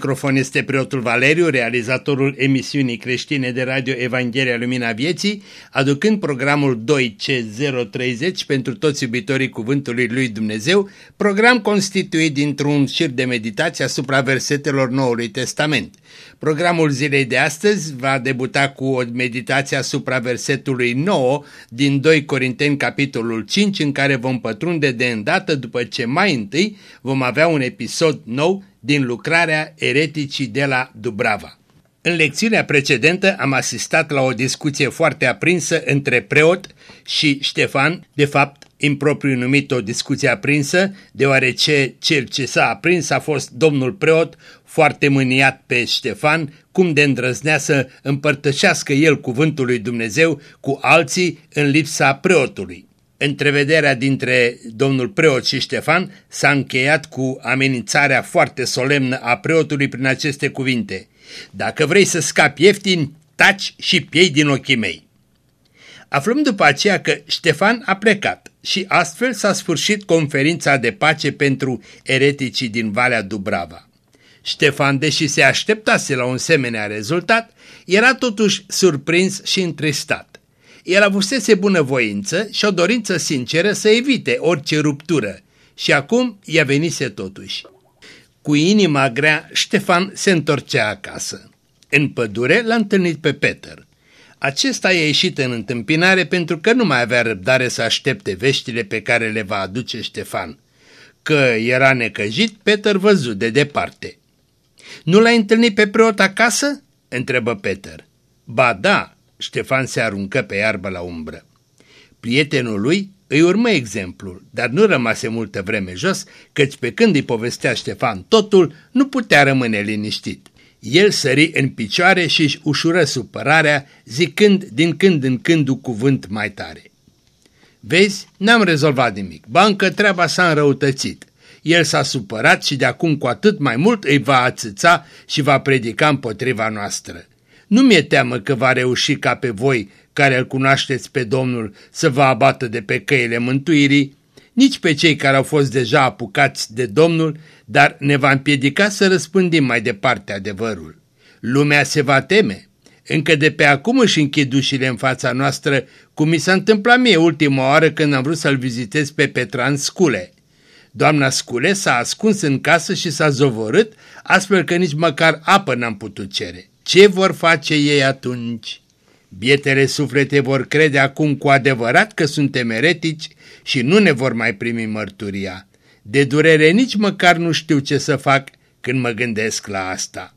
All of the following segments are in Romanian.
La microfon este preotul Valeriu, realizatorul emisiunii creștine de radio Evanghelia Lumina Vieții, aducând programul 2C030 pentru toți iubitorii Cuvântului Lui Dumnezeu, program constituit dintr-un șir de meditație asupra versetelor Noului Testament. Programul zilei de astăzi va debuta cu o meditație asupra versetului 9 din 2 Corinteni capitolul 5 în care vom pătrunde de îndată după ce mai întâi vom avea un episod nou din lucrarea Ereticii de la Dubrava. În lecțiunea precedentă am asistat la o discuție foarte aprinsă între preot și Ștefan, de fapt impropriu numit o discuție aprinsă, deoarece cel ce s-a aprins a fost domnul preot, foarte mâniat pe Ștefan, cum de îndrăznea să împărtășească el cuvântul lui Dumnezeu cu alții în lipsa preotului. Întrevederea dintre domnul preot și Ștefan s-a încheiat cu amenințarea foarte solemnă a preotului prin aceste cuvinte. Dacă vrei să scapi ieftin, taci și piei din ochii mei. Aflăm după aceea că Ștefan a plecat și astfel s-a sfârșit conferința de pace pentru ereticii din Valea Dubrava. Ștefan, deși se așteptase la un semenea rezultat, era totuși surprins și întristat. El avusese bunăvoință și o dorință sinceră să evite orice ruptură și acum i-a venise totuși. Cu inima grea, Ștefan se întorcea acasă. În pădure l-a întâlnit pe Peter. Acesta i-a ieșit în întâmpinare pentru că nu mai avea răbdare să aștepte veștile pe care le va aduce Ștefan. Că era necăjit, Peter văzut de departe. Nu l-ai întâlnit pe preot acasă?" întrebă Peter. Ba da, Ștefan se aruncă pe iarbă la umbră. Prietenul lui îi urmă exemplul, dar nu rămase multă vreme jos, căci pe când îi povestea Ștefan totul, nu putea rămâne liniștit. El sări în picioare și își ușură supărarea, zicând din când în când un cuvânt mai tare. Vezi, n-am rezolvat nimic, bancă treaba s-a înrăutățit. El s-a supărat și de acum cu atât mai mult îi va ațăța și va predica împotriva noastră. Nu mi-e teamă că va reuși ca pe voi, care îl cunoașteți pe Domnul, să vă abată de pe căile mântuirii, nici pe cei care au fost deja apucați de Domnul, dar ne va împiedica să răspândim mai departe adevărul. Lumea se va teme. Încă de pe acum își închid ușile în fața noastră, cum mi s-a întâmplat mie ultima oară când am vrut să-l vizitez pe Petran Scule. Doamna Scule s-a ascuns în casă și s-a zovorât, astfel că nici măcar apă n-am putut cere. Ce vor face ei atunci? Bietele suflete vor crede acum cu adevărat că suntem eretici și nu ne vor mai primi mărturia. De durere nici măcar nu știu ce să fac când mă gândesc la asta.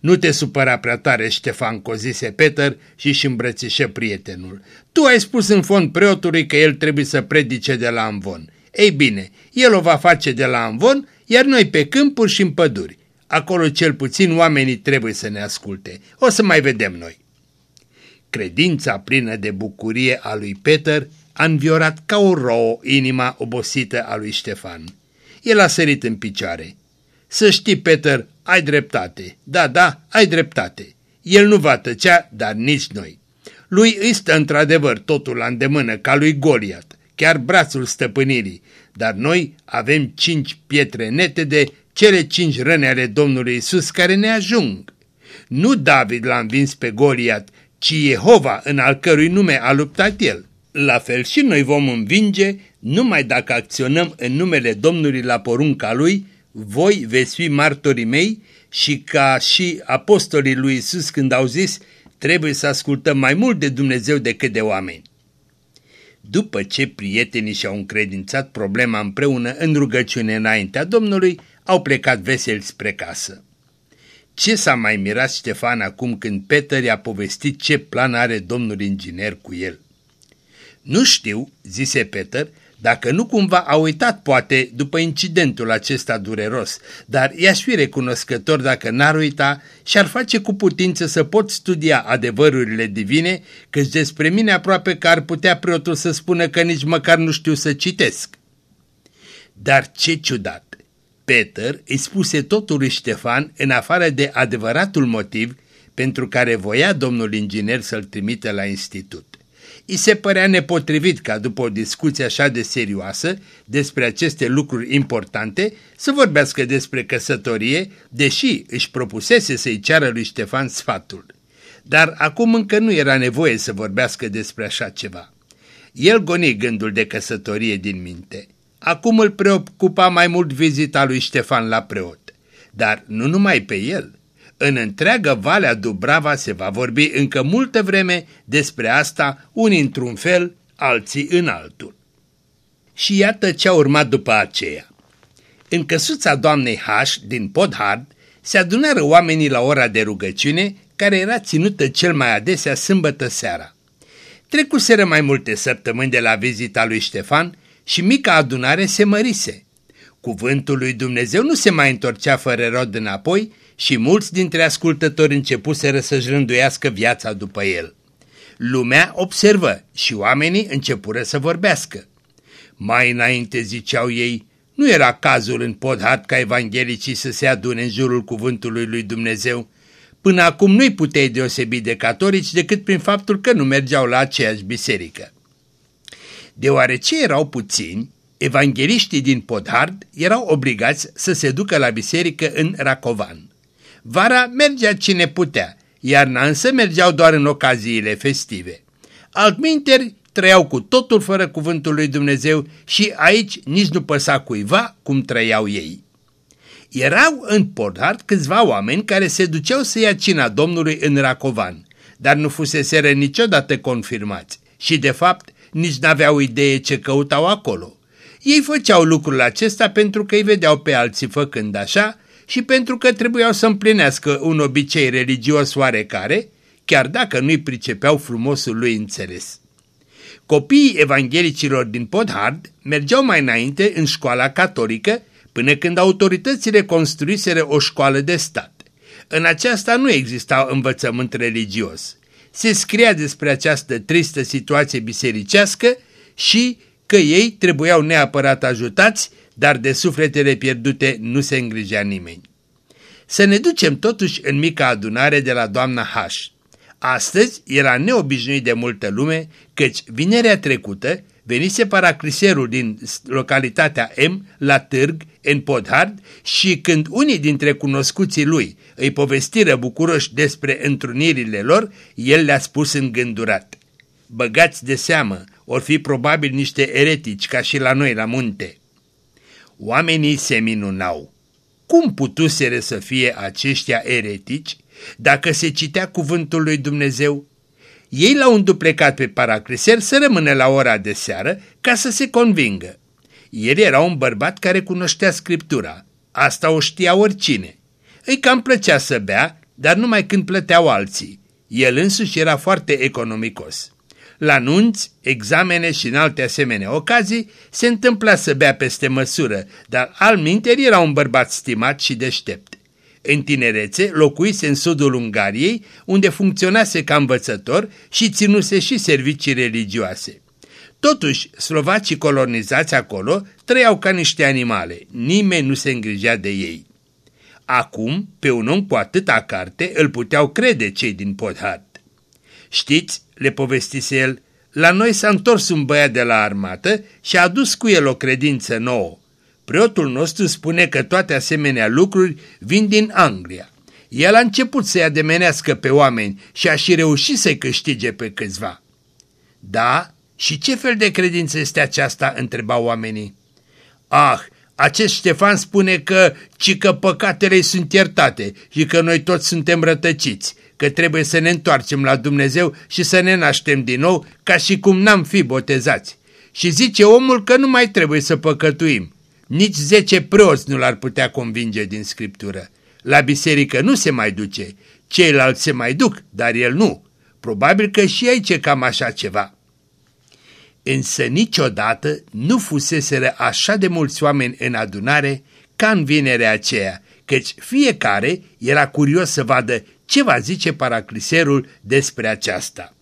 Nu te supăra prea tare, Ștefan, cozise Peter și își îmbrățișă prietenul. Tu ai spus în fond preotului că el trebuie să predice de la Amvon. Ei bine, el o va face de la Amvon, iar noi pe câmpuri și în păduri. Acolo cel puțin oamenii trebuie să ne asculte. O să mai vedem noi. Credința plină de bucurie a lui Peter a înviorat ca o rouă inima obosită a lui Ștefan. El a sărit în picioare. Să știi, Peter, ai dreptate. Da, da, ai dreptate. El nu va tăcea, dar nici noi. Lui îi stă într-adevăr totul la îndemână, ca lui Goliat, chiar brațul stăpânirii, dar noi avem cinci pietre netede cele cinci răni ale Domnului Isus care ne ajung. Nu David l-a învins pe Goliat, ci Jehova în al cărui nume a luptat el. La fel și noi vom învinge numai dacă acționăm în numele Domnului la porunca lui, voi veți fi martorii mei și ca și apostolii lui Isus când au zis, trebuie să ascultăm mai mult de Dumnezeu decât de oameni. După ce prietenii și-au încredințat problema împreună în rugăciune înaintea Domnului, au plecat veseli spre casă. Ce s-a mai mirat Ștefan acum când Peter i-a povestit ce plan are domnul inginer cu el? Nu știu, zise Peter, dacă nu cumva a uitat poate după incidentul acesta dureros, dar i-aș fi recunoscător dacă n-ar uita și ar face cu putință să pot studia adevărurile divine, căci despre mine aproape că ar putea preotul să spună că nici măcar nu știu să citesc. Dar ce ciudat! Peter îi spuse totul lui Ștefan în afară de adevăratul motiv pentru care voia domnul inginer să-l trimită la institut. îi se părea nepotrivit ca după o discuție așa de serioasă despre aceste lucruri importante să vorbească despre căsătorie, deși își propusese să-i ceară lui Ștefan sfatul. Dar acum încă nu era nevoie să vorbească despre așa ceva. El goni gândul de căsătorie din minte. Acum îl preocupa mai mult vizita lui Ștefan la preot. Dar nu numai pe el. În întreagă Valea Dubrava se va vorbi încă multă vreme despre asta, unii într-un fel, alții în altul. Și iată ce a urmat după aceea. În căsuța doamnei H din Podhard se adunară oamenii la ora de rugăciune, care era ținută cel mai adesea sâmbătă seara. Trecuseră mai multe săptămâni de la vizita lui Ștefan și mica adunare se mărise. Cuvântul lui Dumnezeu nu se mai întorcea fără rod înapoi și mulți dintre ascultători începuseră să-și rânduiască viața după el. Lumea observă și oamenii începură să vorbească. Mai înainte, ziceau ei, nu era cazul în podhat ca evanghelicii să se adune în jurul cuvântului lui Dumnezeu. Până acum nu-i puteai deosebi de catolici decât prin faptul că nu mergeau la aceeași biserică. Deoarece erau puțini, evangheliștii din Podhard erau obligați să se ducă la biserică în Racovan. Vara mergea cine putea, iarna însă mergeau doar în ocaziile festive. Altminteri trăiau cu totul fără cuvântul lui Dumnezeu și aici nici nu păsa cuiva cum trăiau ei. Erau în Podhard câțiva oameni care se duceau să ia cina Domnului în Racovan, dar nu fuseseră niciodată confirmați și de fapt nici n-aveau idee ce căutau acolo. Ei făceau lucrul acesta pentru că îi vedeau pe alții făcând așa și pentru că trebuiau să împlinească un obicei religios oarecare, chiar dacă nu-i pricepeau frumosul lui înțeles. Copiii evanghelicilor din Podhard mergeau mai înainte în școala catolică până când autoritățile construiseră o școală de stat. În aceasta nu exista învățământ religios. Se scria despre această tristă situație bisericească și că ei trebuiau neapărat ajutați dar de sufletele pierdute nu se îngrigea nimeni. Să ne ducem totuși în mica adunare de la doamna H. Astăzi era neobișnuit de multă lume, căci vinerea trecută venise paracliserul din localitatea M la târg în Podhard și când unii dintre cunoscuții lui îi povestiră bucuroși despre întrunirile lor, el le-a spus îngândurat. Băgați de seamă, or fi probabil niște eretici ca și la noi la munte. Oamenii se minunau. Cum putuseră să fie aceștia eretici dacă se citea cuvântul lui Dumnezeu? Ei l-au înduplecat pe paracliser să rămână la ora de seară ca să se convingă. El era un bărbat care cunoștea Scriptura. Asta o știa oricine. Îi cam plăcea să bea, dar numai când plăteau alții. El însuși era foarte economicos. La nunți, examene și în alte asemenea ocazii se întâmpla să bea peste măsură, dar al minteri era un bărbat stimat și deștept. În tinerețe locuise în sudul Ungariei, unde funcționase ca învățător și ținuse și servicii religioase. Totuși, slovacii colonizați acolo trăiau ca niște animale, nimeni nu se îngrigea de ei. Acum, pe un om cu atâta carte, îl puteau crede cei din Podhard. Știți, le povestise el, la noi s-a întors un băiat de la armată și a adus cu el o credință nouă. Preotul nostru spune că toate asemenea lucruri vin din Anglia. El a început să-i ademenească pe oameni și a și reușit să-i câștige pe câțiva. Da? Și ce fel de credință este aceasta? întrebau oamenii. Ah, acest Ștefan spune că, ci că păcatele sunt iertate și că noi toți suntem rătăciți că trebuie să ne întoarcem la Dumnezeu și să ne naștem din nou ca și cum n-am fi botezați. Și zice omul că nu mai trebuie să păcătuim. Nici zece preoți nu l-ar putea convinge din Scriptură. La biserică nu se mai duce, ceilalți se mai duc, dar el nu. Probabil că și aici e cam așa ceva. Însă niciodată nu fuseseră așa de mulți oameni în adunare ca în vinerea aceea, căci fiecare era curios să vadă ce va zice paracliserul despre aceasta.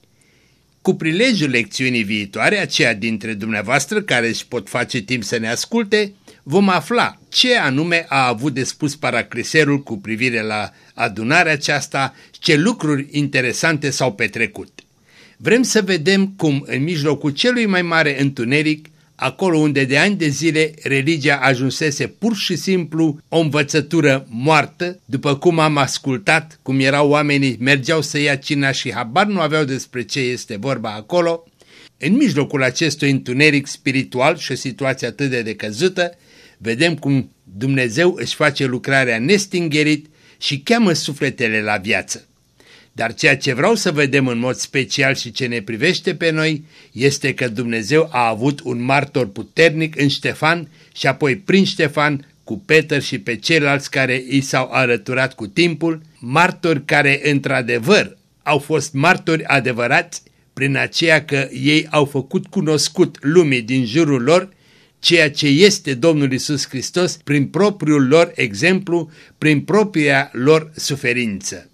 Cu prilejul lecțiunii viitoare, aceia dintre dumneavoastră care își pot face timp să ne asculte, vom afla ce anume a avut de spus paracliserul cu privire la adunarea aceasta, ce lucruri interesante s-au petrecut. vrem să vedem cum în mijlocul celui mai mare întuneric, acolo unde de ani de zile religia ajunsese pur și simplu o învățătură moartă, după cum am ascultat cum erau oamenii, mergeau să ia cina și habar nu aveau despre ce este vorba acolo, în mijlocul acestui întuneric spiritual și o situație atât de decăzută, vedem cum Dumnezeu își face lucrarea nestingerit și cheamă sufletele la viață. Dar ceea ce vreau să vedem în mod special și ce ne privește pe noi este că Dumnezeu a avut un martor puternic în Ștefan și apoi prin Ștefan cu Peter și pe ceilalți care i s-au alăturat cu timpul, martori care într-adevăr au fost martori adevărați prin aceea că ei au făcut cunoscut lumii din jurul lor ceea ce este Domnul Isus Hristos prin propriul lor exemplu, prin propria lor suferință.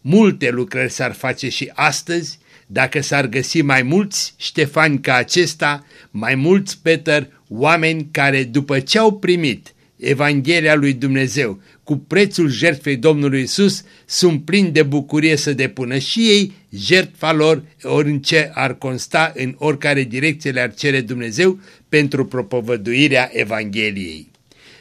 Multe lucrări s-ar face și astăzi dacă s-ar găsi mai mulți Ștefani ca acesta, mai mulți Peter, oameni care după ce au primit Evanghelia lui Dumnezeu cu prețul jertfei Domnului Isus, sunt plini de bucurie să depună și ei jertfa lor orice ar consta în oricare direcție le-ar cere Dumnezeu pentru propovăduirea Evangheliei.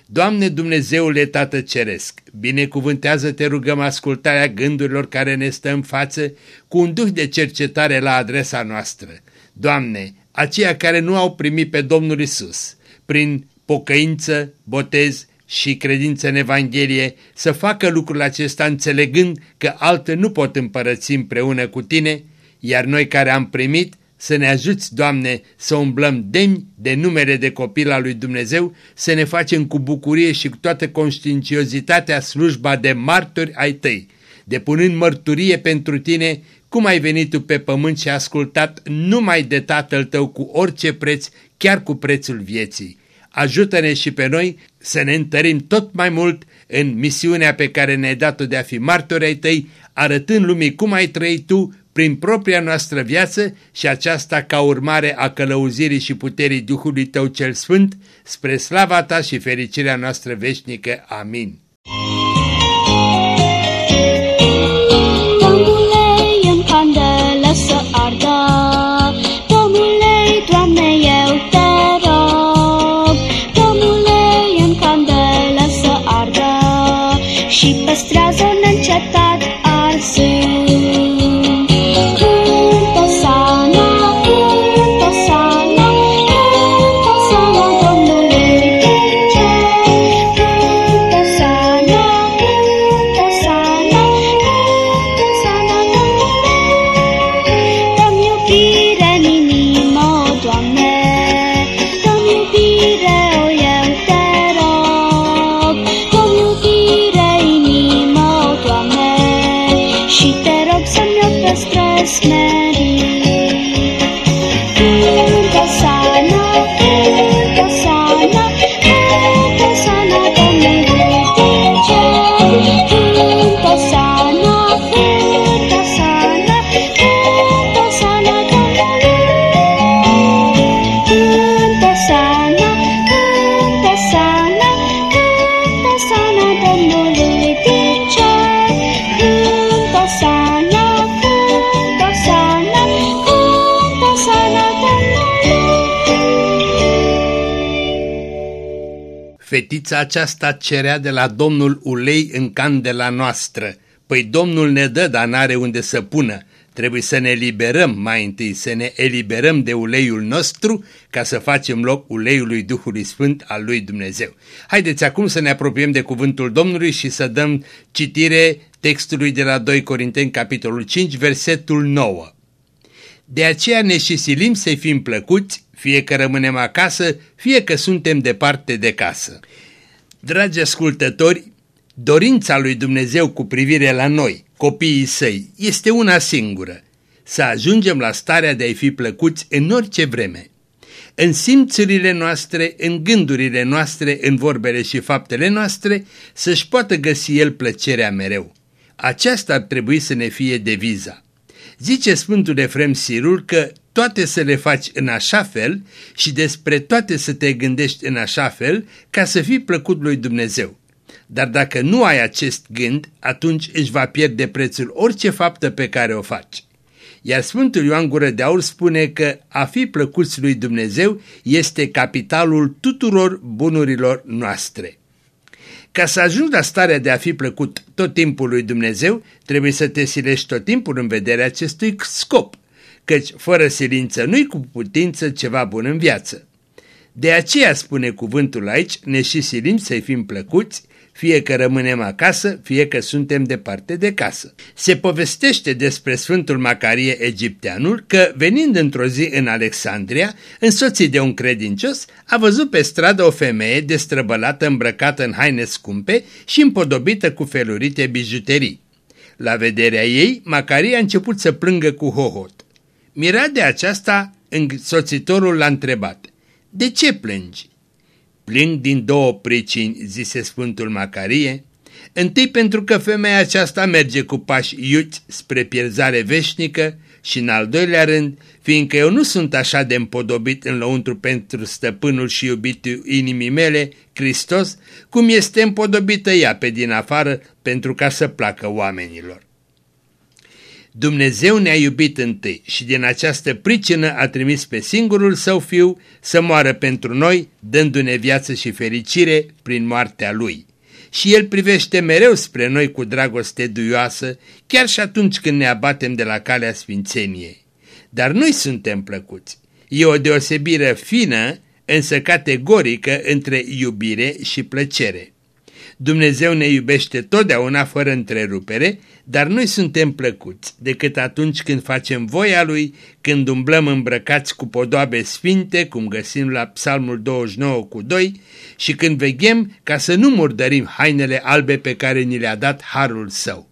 Doamne Dumnezeule Tată Ceresc, binecuvântează-te rugăm ascultarea gândurilor care ne stă în față cu un duh de cercetare la adresa noastră. Doamne, aceia care nu au primit pe Domnul Isus, prin pocăință, botez și credință în Evanghelie, să facă lucrul acesta înțelegând că altă nu pot împărăți împreună cu Tine, iar noi care am primit, să ne ajuți, Doamne, să umblăm demni de numere de copil al lui Dumnezeu, să ne facem cu bucurie și cu toată conștiinciozitatea slujba de martori ai Tăi, depunând mărturie pentru Tine cum ai venit Tu pe pământ și ascultat numai de Tatăl Tău cu orice preț, chiar cu prețul vieții. Ajută-ne și pe noi să ne întărim tot mai mult în misiunea pe care ne-ai dat-o de a fi martori ai Tăi, arătând lumii cum ai trăit Tu prin propria noastră viață și aceasta ca urmare a călăuzirii și puterii Duhului Tău cel Sfânt, spre slava Ta și fericirea noastră veșnică. Amin. Christmas. Fetița aceasta cerea de la Domnul ulei în candela noastră. Păi Domnul ne dă, dar n-are unde să pună. Trebuie să ne eliberăm mai întâi, să ne eliberăm de uleiul nostru ca să facem loc uleiului Duhului Sfânt al lui Dumnezeu. Haideți acum să ne apropiem de cuvântul Domnului și să dăm citire textului de la 2 Corinteni, capitolul 5, versetul 9. De aceea ne și silim să fim plăcuți, fie că rămânem acasă, fie că suntem departe de casă. Dragi ascultători, dorința lui Dumnezeu cu privire la noi, copiii săi, este una singură, să ajungem la starea de a-i fi plăcuți în orice vreme. În simțurile noastre, în gândurile noastre, în vorbele și faptele noastre, să-și poată găsi El plăcerea mereu. Aceasta ar trebui să ne fie deviza. Zice Sfântul Efrem Sirul că toate să le faci în așa fel și despre toate să te gândești în așa fel ca să fii plăcut lui Dumnezeu. Dar dacă nu ai acest gând, atunci își va pierde prețul orice faptă pe care o faci. iar Sfântul Ioan Gură de Aur spune că a fi plăcuți lui Dumnezeu este capitalul tuturor bunurilor noastre. Ca să ajungi la starea de a fi plăcut tot timpul lui Dumnezeu, trebuie să te silești tot timpul în vederea acestui scop, căci fără silință nu-i cu putință ceva bun în viață. De aceea spune cuvântul aici, ne și silim să-i fim plăcuți, fie că rămânem acasă, fie că suntem departe de casă. Se povestește despre Sfântul Macarie Egipteanul că, venind într-o zi în Alexandria, însoțit de un credincios, a văzut pe stradă o femeie destrăbălată îmbrăcată în haine scumpe și împodobită cu felurite bijuterii. La vederea ei, Macarie a început să plângă cu hohot. Mirat de aceasta, însoțitorul l-a întrebat, De ce plângi?" Plâng din două pricini, zise Sfântul Macarie. Întâi pentru că femeia aceasta merge cu pași iuți spre pierzare veșnică și în al doilea rând, fiindcă eu nu sunt așa de împodobit în lăuntru pentru stăpânul și iubitul inimii mele, Hristos, cum este împodobită ea pe din afară pentru ca să placă oamenilor. Dumnezeu ne-a iubit întâi și din această pricină a trimis pe singurul său fiu să moară pentru noi, dându-ne viață și fericire prin moartea lui. Și el privește mereu spre noi cu dragoste duioasă, chiar și atunci când ne abatem de la calea sfințeniei. Dar noi suntem plăcuți. E o deosebire fină, însă categorică, între iubire și plăcere. Dumnezeu ne iubește totdeauna fără întrerupere, dar noi suntem plăcuți decât atunci când facem voia Lui, când umblăm îmbrăcați cu podoabe sfinte, cum găsim la Psalmul 29 cu 2, și când veghem ca să nu murdărim hainele albe pe care ni le-a dat Harul Său.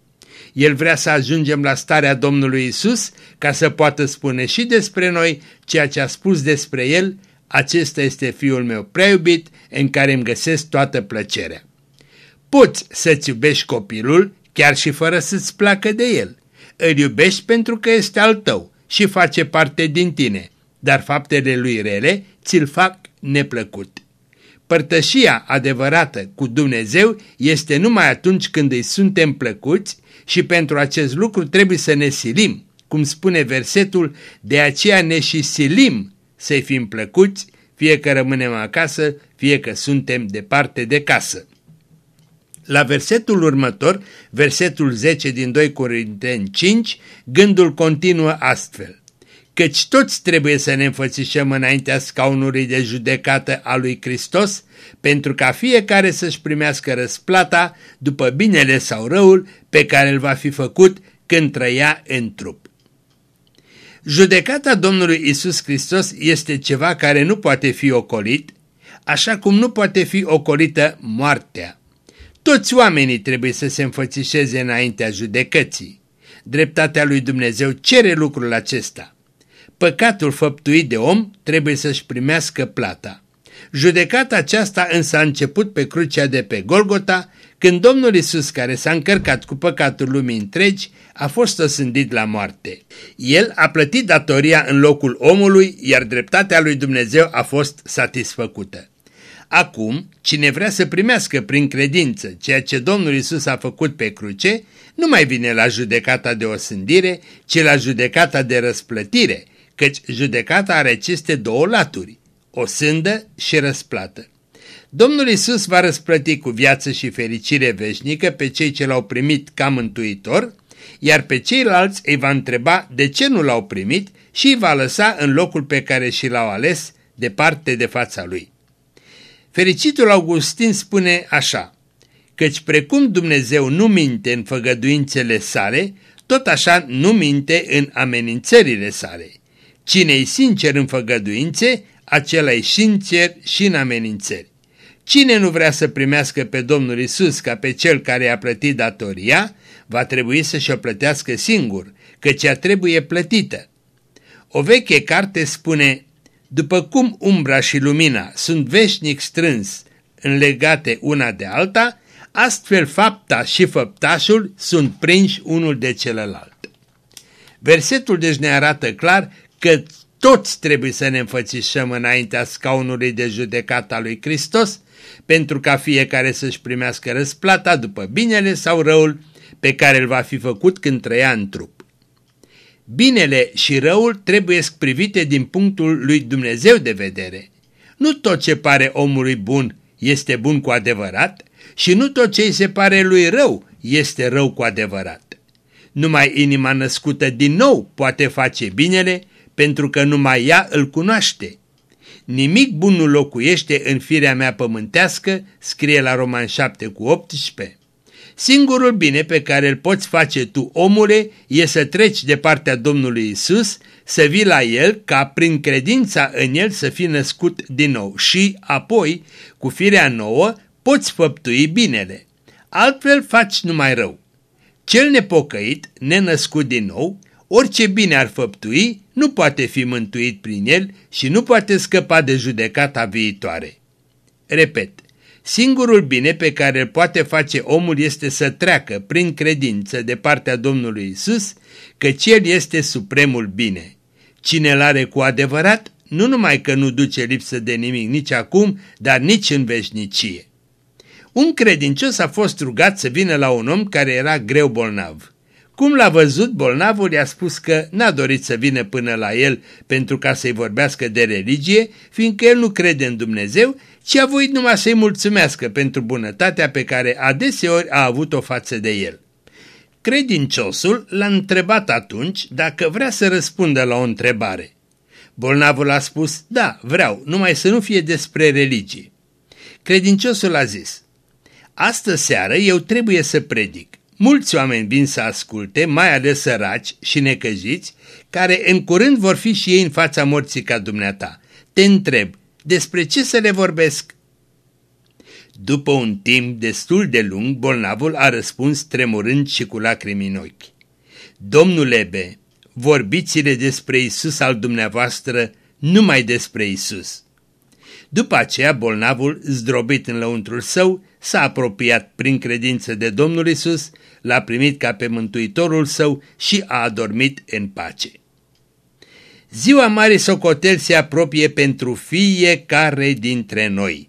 El vrea să ajungem la starea Domnului Isus ca să poată spune și despre noi ceea ce a spus despre El, acesta este Fiul meu prea iubit în care îmi găsesc toată plăcerea. Poți să-ți iubești copilul chiar și fără să-ți placă de el. Îl iubești pentru că este al tău și face parte din tine, dar faptele lui rele ți-l fac neplăcut. Părtășia adevărată cu Dumnezeu este numai atunci când îi suntem plăcuți și pentru acest lucru trebuie să ne silim, cum spune versetul, de aceea ne și silim să-i fim plăcuți, fie că rămânem acasă, fie că suntem departe de casă. La versetul următor, versetul 10 din 2 Corinteni 5, gândul continuă astfel. Căci toți trebuie să ne înfățișăm înaintea scaunului de judecată a lui Hristos, pentru ca fiecare să-și primească răsplata după binele sau răul pe care îl va fi făcut când trăia în trup. Judecata Domnului Isus Hristos este ceva care nu poate fi ocolit, așa cum nu poate fi ocolită moartea. Toți oamenii trebuie să se înfățișeze înaintea judecății. Dreptatea lui Dumnezeu cere lucrul acesta. Păcatul făptuit de om trebuie să-și primească plata. Judecata aceasta însă a început pe crucea de pe Golgota, când Domnul Isus, care s-a încărcat cu păcatul lumii întregi, a fost osândit la moarte. El a plătit datoria în locul omului, iar dreptatea lui Dumnezeu a fost satisfăcută. Acum, cine vrea să primească prin credință ceea ce Domnul Isus a făcut pe cruce, nu mai vine la judecata de osândire, ci la judecata de răsplătire, căci judecata are aceste două laturi, o sândă și răsplată. Domnul Isus va răsplăti cu viață și fericire veșnică pe cei ce l-au primit ca mântuitor, iar pe ceilalți îi va întreba de ce nu l-au primit și îi va lăsa în locul pe care și l-au ales, departe de fața lui. Fericitul Augustin spune așa, căci precum Dumnezeu nu minte în făgăduințele sale, tot așa nu minte în amenințările sale. Cine-i sincer în făgăduințe, acela-i sincer și în amenințări. Cine nu vrea să primească pe Domnul Isus ca pe cel care a plătit datoria, va trebui să și-o plătească singur, căci ea trebuie plătită. O veche carte spune, după cum umbra și lumina sunt veșnic strâns înlegate una de alta, astfel fapta și făptașul sunt prinși unul de celălalt. Versetul deci ne arată clar că toți trebuie să ne înfățișăm înaintea scaunului de judecată a lui Hristos, pentru ca fiecare să-și primească răsplata după binele sau răul pe care îl va fi făcut când trăia în trup. Binele și răul trebuie privite din punctul lui Dumnezeu de vedere. Nu tot ce pare omului bun este bun cu adevărat și nu tot ce îi se pare lui rău este rău cu adevărat. Numai inima născută din nou poate face binele, pentru că numai ea îl cunoaște. Nimic bun nu locuiește în firea mea pământească, scrie la Roman 7 cu 18. Singurul bine pe care îl poți face tu, omule, e să treci de partea Domnului Isus, să vii la El ca prin credința în El să fii născut din nou și, apoi, cu firea nouă, poți făptui binele. Altfel faci numai rău. Cel nepocăit, nenăscut din nou, orice bine ar făptui, nu poate fi mântuit prin el și nu poate scăpa de judecata viitoare. Repet, singurul bine pe care îl poate face omul este să treacă prin credință de partea Domnului Isus, căci El este supremul bine. Cine îl are cu adevărat, nu numai că nu duce lipsă de nimic nici acum, dar nici în veșnicie. Un credincios a fost rugat să vină la un om care era greu bolnav. Cum l-a văzut, bolnavul i-a spus că n-a dorit să vină până la el pentru ca să-i vorbească de religie, fiindcă el nu crede în Dumnezeu, ci a voit numai să-i mulțumească pentru bunătatea pe care adeseori a avut-o față de el. Credinciosul l-a întrebat atunci dacă vrea să răspundă la o întrebare. Bolnavul a spus, da, vreau, numai să nu fie despre religie. Credinciosul a zis, Astă seară eu trebuie să predic. Mulți oameni vin să asculte, mai ales săraci și necăjiți, care în curând vor fi și ei în fața morții ca dumneata. Te întreb, despre ce să le vorbesc? După un timp destul de lung, bolnavul a răspuns tremurând și cu lacrimi în ochi. Domnule B, vorbiți-le despre Isus al dumneavoastră, numai despre Isus. După aceea, bolnavul, zdrobit în lăuntrul său, s-a apropiat prin credință de Domnul Isus, l-a primit ca pe mântuitorul său și a adormit în pace. Ziua Marii Socotel se apropie pentru fiecare dintre noi.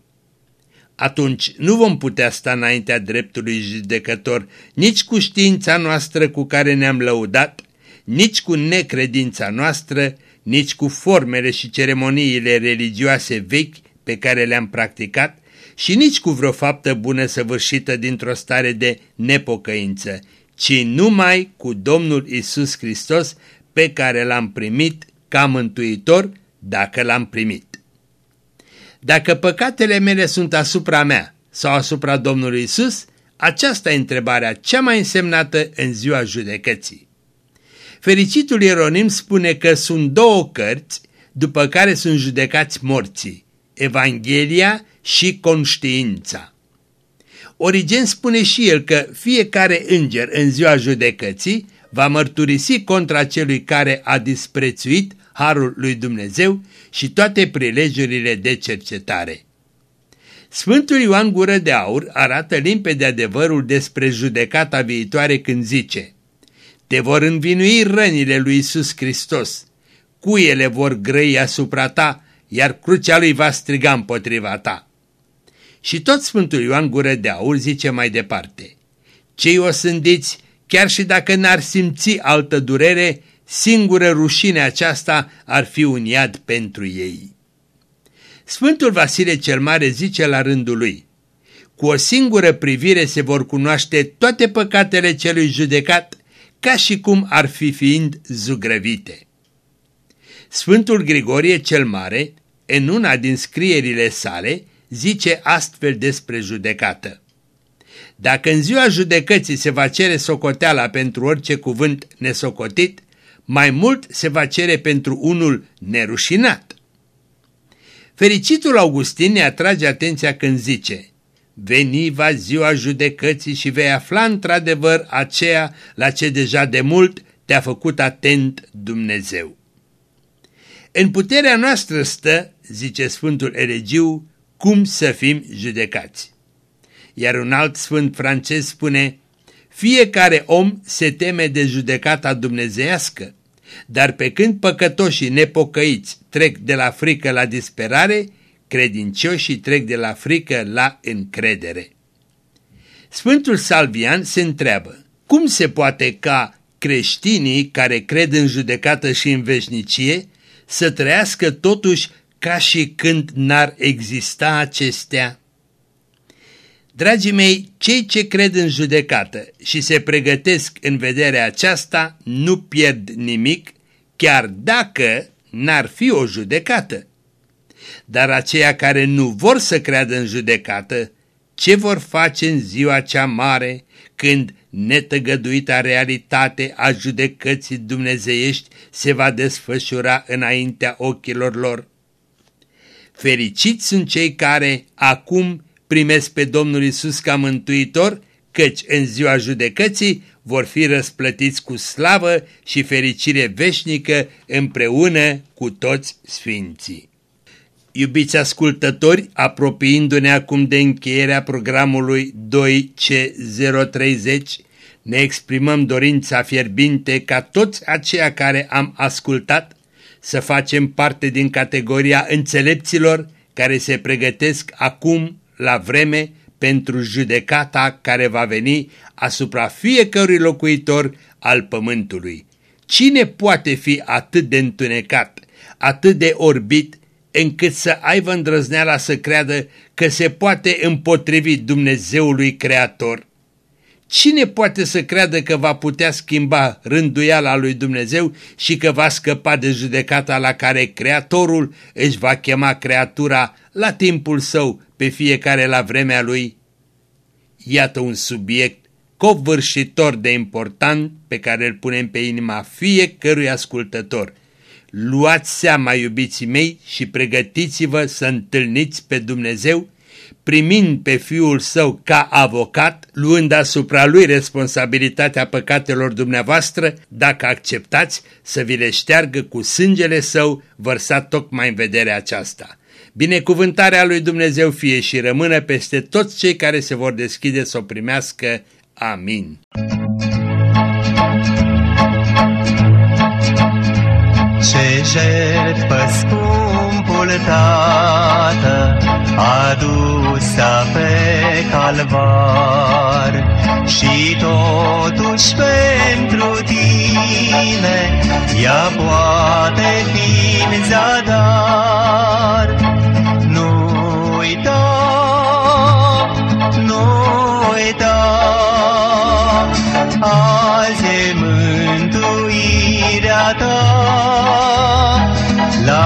Atunci nu vom putea sta înaintea dreptului judecător nici cu știința noastră cu care ne-am lăudat, nici cu necredința noastră, nici cu formele și ceremoniile religioase vechi pe care le-am practicat și nici cu vreo faptă bună săvârșită dintr-o stare de nepocăință, ci numai cu Domnul Isus Hristos pe care l-am primit ca mântuitor dacă l-am primit. Dacă păcatele mele sunt asupra mea sau asupra Domnului Isus, aceasta e întrebarea cea mai însemnată în ziua judecății. Fericitul Ieronim spune că sunt două cărți după care sunt judecați morții, Evanghelia și conștiința. Origen spune și el că fiecare înger în ziua judecății va mărturisi contra celui care a disprețuit harul lui Dumnezeu și toate prilejurile de cercetare. Sfântul Ioan Gură de Aur arată limpede adevărul despre judecata viitoare când zice Te vor învinui rănile lui Isus Hristos, cuiele vor grăi asupra ta iar crucea lui va striga împotriva ta. Și tot Sfântul Ioan Gură de Aur zice mai departe, Cei osândiți, chiar și dacă n-ar simți altă durere, singură rușine aceasta ar fi un iad pentru ei. Sfântul Vasile cel Mare zice la rândul lui, cu o singură privire se vor cunoaște toate păcatele celui judecat, ca și cum ar fi fiind zugrăvite. Sfântul Grigorie cel Mare, în una din scrierile sale, zice astfel despre judecată. Dacă în ziua judecății se va cere socoteala pentru orice cuvânt nesocotit, mai mult se va cere pentru unul nerușinat. Fericitul Augustin ne atrage atenția când zice Veni va ziua judecății și vei afla într-adevăr aceea la ce deja de mult te-a făcut atent Dumnezeu. În puterea noastră stă, zice Sfântul Eregiu, cum să fim judecați. Iar un alt sfânt francez spune, fiecare om se teme de judecata dumnezeiască, dar pe când păcătoșii nepocăiți trec de la frică la disperare, credincioșii trec de la frică la încredere. Sfântul Salvian se întreabă, cum se poate ca creștinii care cred în judecată și în veșnicie să trăiască totuși ca și când n-ar exista acestea. Dragii mei, cei ce cred în judecată și se pregătesc în vederea aceasta nu pierd nimic, chiar dacă n-ar fi o judecată. Dar aceia care nu vor să creadă în judecată, ce vor face în ziua cea mare, când netăgăduita realitate a judecății dumnezeiești se va desfășura înaintea ochilor lor? Fericiți sunt cei care acum primesc pe Domnul Isus ca mântuitor, căci în ziua judecății vor fi răsplătiți cu slavă și fericire veșnică împreună cu toți sfinții. Iubiți ascultători, apropiindu-ne acum de încheierea programului 2C030, ne exprimăm dorința fierbinte ca toți aceia care am ascultat să facem parte din categoria înțelepților care se pregătesc acum, la vreme, pentru judecata care va veni asupra fiecărui locuitor al pământului. Cine poate fi atât de întunecat, atât de orbit, încât să aibă îndrăzneala să creadă că se poate împotrivi Dumnezeului Creator? Cine poate să creadă că va putea schimba rânduiala lui Dumnezeu și că va scăpa de judecata la care Creatorul își va chema creatura la timpul său pe fiecare la vremea lui? Iată un subiect covârșitor de important pe care îl punem pe inima fiecărui ascultător. Luați seama, iubiții mei, și pregătiți-vă să întâlniți pe Dumnezeu primind pe Fiul Său ca avocat, luând asupra Lui responsabilitatea păcatelor dumneavoastră, dacă acceptați să vi le șteargă cu sângele Său vărsat tocmai în vederea aceasta. Binecuvântarea lui Dumnezeu fie și rămână peste toți cei care se vor deschide să o primească. Amin. Ce jertfă scumpul Tată adusă pe calvar și totuși pentru tine ea poate fi în zadar. Nu uita, nu uita, azi e mântuirea ta. La